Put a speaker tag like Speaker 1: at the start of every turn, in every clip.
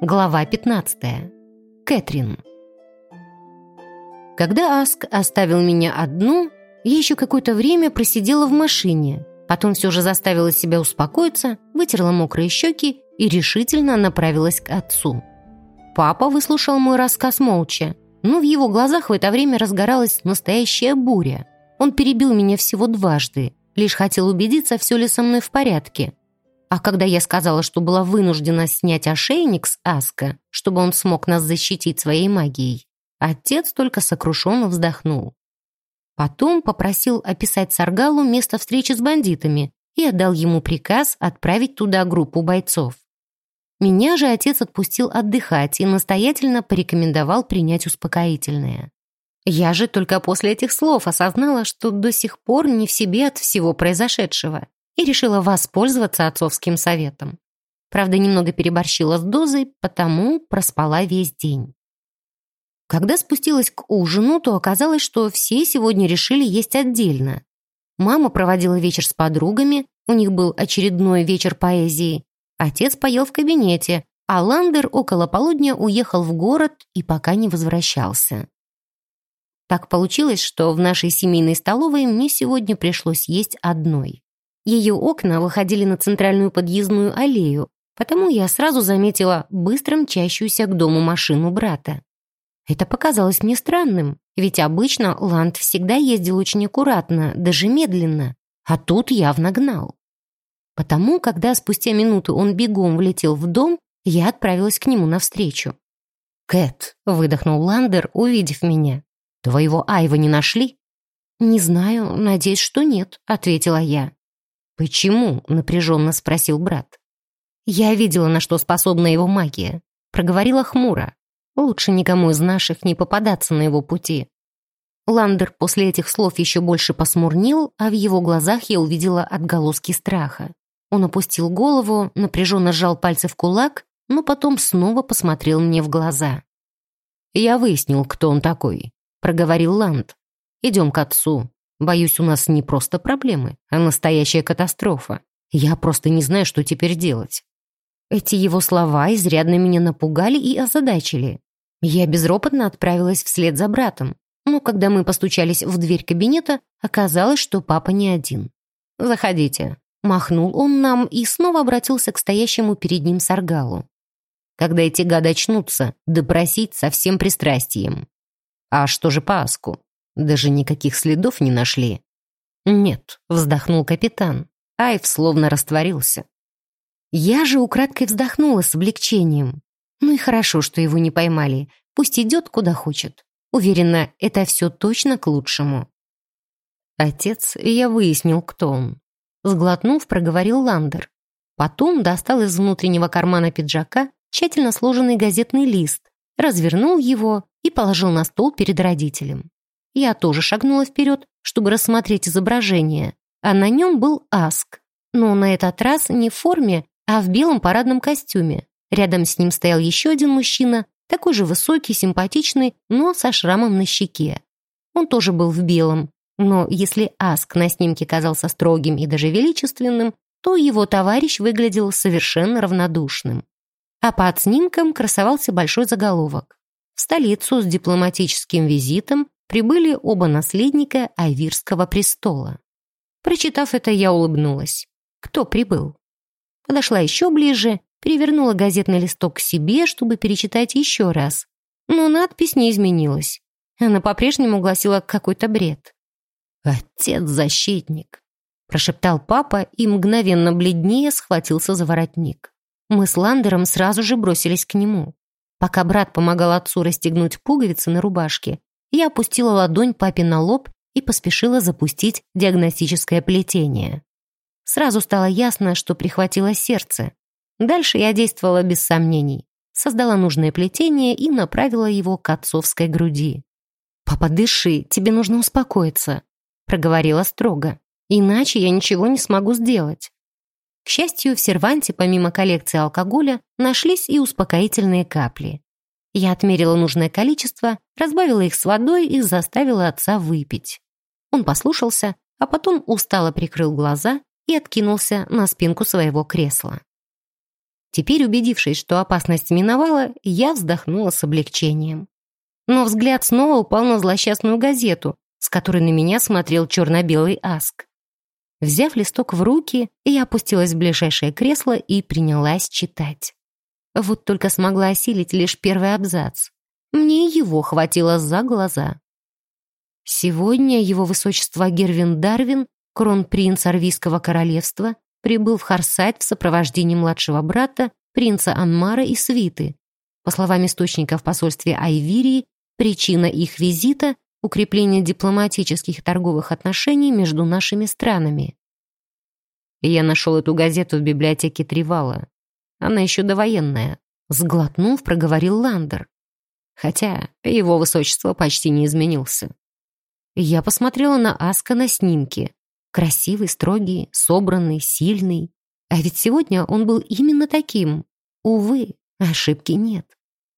Speaker 1: Глава 15. Кэтрин. Когда Аск оставил меня одну, я еще какое-то время просидела в машине, потом все же заставила себя успокоиться, вытерла мокрые щеки и решительно направилась к отцу. Папа выслушал мой рассказ молча, но в его глазах в это время разгоралась настоящая буря. Он перебил меня всего дважды, лишь хотел убедиться, все ли со мной в порядке. А когда я сказала, что была вынуждена снять ошейник с Аска, чтобы он смог нас защитить своей магией, отец только сокрушенно вздохнул. Потом попросил описать Саргалу место встречи с бандитами и отдал ему приказ отправить туда группу бойцов. Меня же отец отпустил отдыхать и настоятельно порекомендовал принять успокоительное. Я же только после этих слов осознала, что до сих пор не в себе от всего произошедшего и решила воспользоваться отцовским советом. Правда, немного переборщила с дозой, потому проспала весь день. Когда спустилась к ужину, то оказалось, что все сегодня решили есть отдельно. Мама проводила вечер с подругами, у них был очередной вечер поэзии. Отец поел в кабинете, а Ландер около полудня уехал в город и пока не возвращался. Так получилось, что в нашей семейной столовой мне сегодня пришлось есть одной. Ее окна выходили на центральную подъездную аллею, потому я сразу заметила быстро мчащуюся к дому машину брата. Это показалось мне странным, ведь обычно Ланд всегда ездил очень аккуратно, даже медленно, а тут явно гнал. Потому, когда спустя минуту он бегом влетел в дом, я отправилась к нему навстречу. «Кэт», — выдохнул Ландер, увидев меня, — «твоего Айва не нашли?» «Не знаю, надеюсь, что нет», — ответила я. «Почему?» — напряженно спросил брат. «Я видела, на что способна его магия», — проговорила хмуро. «Лучше никому из наших не попадаться на его пути». Ландер после этих слов еще больше посмурнел, а в его глазах я увидела отголоски страха. Он опустил голову, напряженно сжал пальцы в кулак, но потом снова посмотрел мне в глаза. «Я выяснил, кто он такой», — проговорил Ланд. «Идем к отцу. Боюсь, у нас не просто проблемы, а настоящая катастрофа. Я просто не знаю, что теперь делать». Эти его слова изрядно меня напугали и озадачили. Я безропотно отправилась вслед за братом. Но когда мы постучались в дверь кабинета, оказалось, что папа не один. «Заходите». Махнул он нам и снова обратился к стоящему перед ним Саргалу. «Когда эти гады очнутся, допросить со всем пристрастием». «А что же по Аску?» Даже никаких следов не нашли. «Нет», — вздохнул капитан. Айв словно растворился. Я же украдкой вздохнула с облегчением. Ну и хорошо, что его не поймали. Пусть идет куда хочет. Уверена, это все точно к лучшему. Отец, я выяснил, кто он. Сглотнув, проговорил Ландер. Потом достал из внутреннего кармана пиджака тщательно сложенный газетный лист, развернул его и положил на стол перед родителем. Я тоже шагнула вперед, чтобы рассмотреть изображение, а на нем был Аск. Но на этот раз не в форме, а в белом парадном костюме. Рядом с ним стоял еще один мужчина, такой же высокий, симпатичный, но со шрамом на щеке. Он тоже был в белом, но если Аск на снимке казался строгим и даже величественным, то его товарищ выглядел совершенно равнодушным. А под снимком красовался большой заголовок. В столицу с дипломатическим визитом прибыли оба наследника Айвирского престола. Прочитав это, я улыбнулась. Кто прибыл? Подошла еще ближе, перевернула газетный листок к себе, чтобы перечитать еще раз. Но надпись не изменилась. Она по-прежнему гласила какой-то бред. «Отец-защитник», — прошептал папа и мгновенно бледнее схватился за воротник. Мы с Ландером сразу же бросились к нему. Пока брат помогал отцу расстегнуть пуговицы на рубашке, я опустила ладонь папе на лоб и поспешила запустить диагностическое плетение. Сразу стало ясно, что прихватило сердце. Дальше я действовала без сомнений. Создала нужное плетение и направила его к отцовской груди. «Папа, дыши, тебе нужно успокоиться», — проговорила строго. «Иначе я ничего не смогу сделать». К счастью, в серванте, помимо коллекции алкоголя, нашлись и успокоительные капли. Я отмерила нужное количество, разбавила их с водой и заставила отца выпить. Он послушался, а потом устало прикрыл глаза и откинулся на спинку своего кресла. Теперь, убедившись, что опасность миновала, я вздохнула с облегчением. Но взгляд снова упал на злосчастную газету, с которой на меня смотрел черно-белый аск. Взяв листок в руки, я опустилась в ближайшее кресло и принялась читать. Вот только смогла осилить лишь первый абзац. Мне его хватило за глаза. Сегодня его высочество Гервин Дарвин, кронпринц Арвийского королевства, прибыл в Харсайт в сопровождении младшего брата, принца Анмара и свиты. По словам источника в посольстве Айвирии, причина их визита — укрепление дипломатических и торговых отношений между нашими странами. Я нашел эту газету в библиотеке Тривала. Она еще довоенная. Сглотнув, проговорил Ландер. Хотя его высочество почти не изменился. Я посмотрела на Аска на снимке. Красивый, строгий, собранный, сильный. А ведь сегодня он был именно таким. Увы, ошибки нет.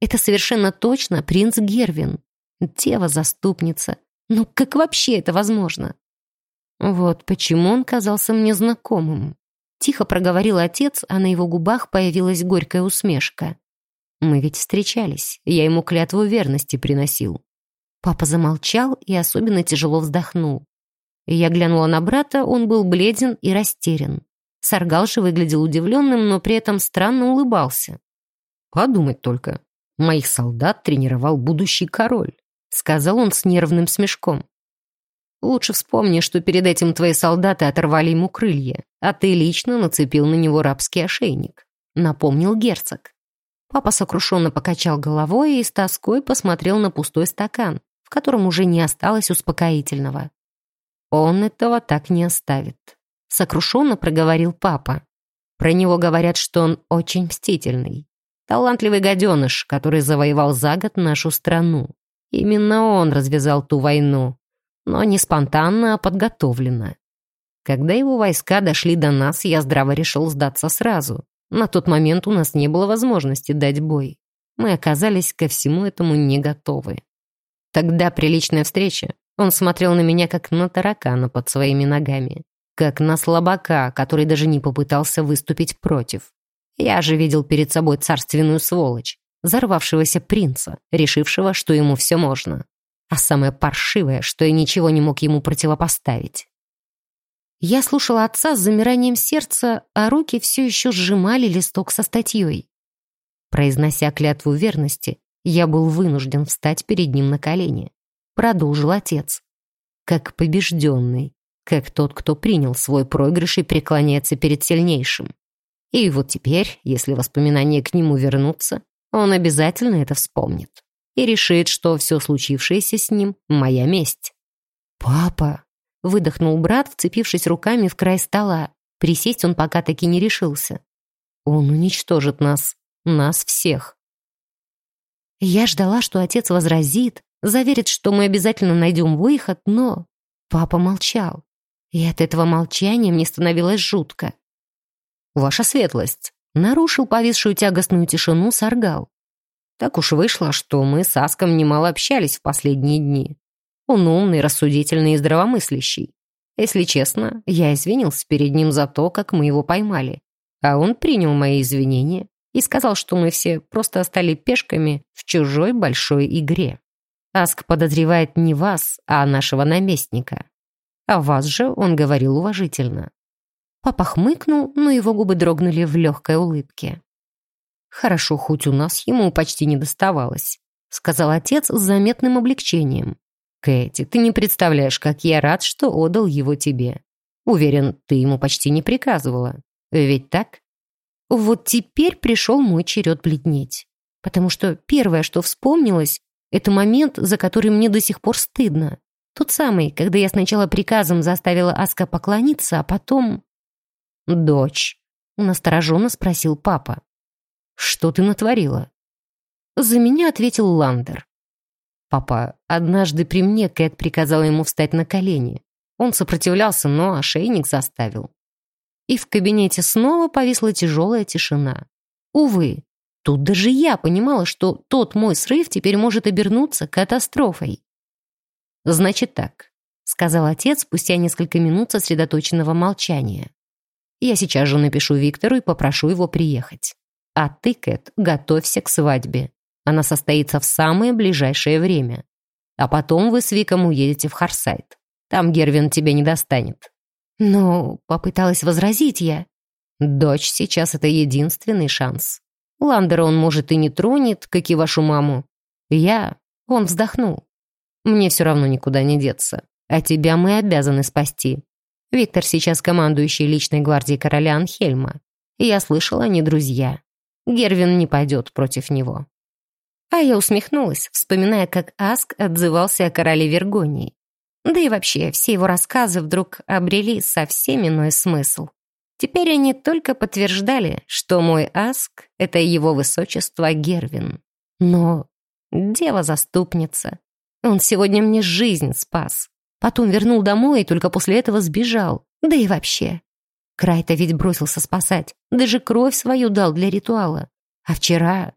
Speaker 1: Это совершенно точно принц Гервин. Дева-заступница. Ну как вообще это возможно? Вот почему он казался мне знакомым. Тихо проговорил отец, а на его губах появилась горькая усмешка. Мы ведь встречались, я ему клятву верности приносил. Папа замолчал и особенно тяжело вздохнул. Я глянула на брата, он был бледен и растерян. Саргал же выглядел удивленным, но при этом странно улыбался. «Подумать только, моих солдат тренировал будущий король», сказал он с нервным смешком. «Лучше вспомни, что перед этим твои солдаты оторвали ему крылья, а ты лично нацепил на него рабский ошейник», напомнил герцог. Папа сокрушенно покачал головой и с тоской посмотрел на пустой стакан, в котором уже не осталось успокоительного. «Он этого так не оставит», — сокрушенно проговорил папа. Про него говорят, что он очень мстительный. Талантливый гаденыш, который завоевал за год нашу страну. Именно он развязал ту войну. Но не спонтанно, а подготовленно. Когда его войска дошли до нас, я здраво решил сдаться сразу. На тот момент у нас не было возможности дать бой. Мы оказались ко всему этому не готовы. Тогда приличная встреча. Он смотрел на меня, как на таракана под своими ногами. Как на слабака, который даже не попытался выступить против. Я же видел перед собой царственную сволочь, взорвавшегося принца, решившего, что ему все можно. А самое паршивое, что я ничего не мог ему противопоставить. Я слушала отца с замиранием сердца, а руки все еще сжимали листок со статьей. Произнося клятву верности, я был вынужден встать перед ним на колени. Продолжил отец. Как побежденный, как тот, кто принял свой проигрыш и преклоняется перед сильнейшим. И вот теперь, если воспоминания к нему вернутся, он обязательно это вспомнит и решит, что все случившееся с ним — моя месть. «Папа!» — выдохнул брат, вцепившись руками в край стола. Присесть он пока таки не решился. «Он уничтожит нас, нас всех. Я ждала, что отец возразит, заверит, что мы обязательно найдем выход, но папа молчал. И от этого молчания мне становилось жутко. «Ваша светлость», — нарушил повисшую тягостную тишину Саргал. Так уж вышло, что мы с Аском немало общались в последние дни. Он умный, рассудительный и здравомыслящий. Если честно, я извинился перед ним за то, как мы его поймали. А он принял мои извинения и сказал, что мы все просто стали пешками в чужой большой игре. Аск подозревает не вас, а нашего наместника. А вас же он говорил уважительно. Папа хмыкнул, но его губы дрогнули в легкой улыбке. «Хорошо, хоть у нас ему почти не доставалось», сказал отец с заметным облегчением. «Кэти, ты не представляешь, как я рад, что отдал его тебе. Уверен, ты ему почти не приказывала. Ведь так?» Вот теперь пришел мой черед бледнеть. Потому что первое, что вспомнилось, это момент, за который мне до сих пор стыдно. Тот самый, когда я сначала приказом заставила Аска поклониться, а потом... «Дочь», — настороженно спросил папа. «Что ты натворила?» За меня ответил Ландер. «Папа, однажды при мне Кэт приказала ему встать на колени. Он сопротивлялся, но ошейник заставил и в кабинете снова повисла тяжелая тишина. Увы, тут даже я понимала, что тот мой срыв теперь может обернуться катастрофой. «Значит так», — сказал отец спустя несколько минут сосредоточенного молчания. «Я сейчас же напишу Виктору и попрошу его приехать. А ты, Кэт, готовься к свадьбе. Она состоится в самое ближайшее время. А потом вы с Виком уедете в Харсайд. Там Гервин тебя не достанет».
Speaker 2: «Ну, попыталась возразить я».
Speaker 1: «Дочь сейчас — это единственный шанс. Ландера он, может, и не тронет, как и вашу маму. Я...» — он вздохнул. «Мне все равно никуда не деться. А тебя мы обязаны спасти. Виктор сейчас командующий личной гвардией короля Анхельма. Я слышала, они друзья. Гервин не пойдет против него». А я усмехнулась, вспоминая, как Аск отзывался о короле Вергонии. Да и вообще, все его рассказы вдруг обрели совсем иной смысл. Теперь они только подтверждали, что мой Аск — это его высочество Гервин. Но дева-заступница. Он сегодня мне жизнь спас. Потом вернул домой и только после этого сбежал. Да и вообще. Край-то ведь бросился спасать. Даже кровь свою дал для ритуала. А вчера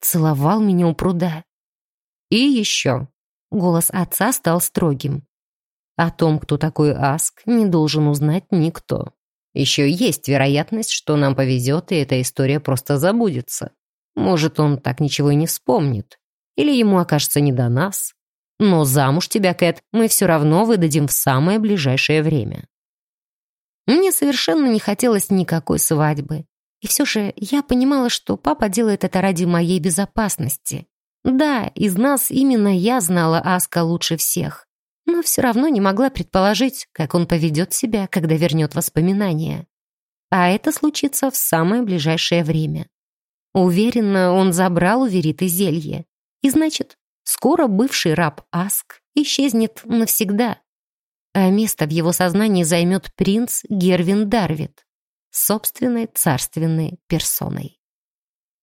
Speaker 1: целовал меня у пруда. И еще. Голос отца стал строгим. О том, кто такой Аск, не должен узнать никто. Еще есть вероятность, что нам повезет, и эта история просто забудется. Может, он так ничего и не вспомнит. Или ему окажется не до нас. Но замуж тебя, Кэт, мы все равно выдадим в самое ближайшее время. Мне совершенно не хотелось никакой свадьбы. И все же я понимала, что папа делает это ради моей безопасности. Да, из нас именно я знала Аска лучше всех но все равно не могла предположить, как он поведет себя, когда вернет воспоминания. А это случится в самое ближайшее время. Уверенно, он забрал у Вериты зелье. И значит, скоро бывший раб Аск исчезнет навсегда. А место в его сознании займет принц Гервин Дарвит, собственной царственной персоной.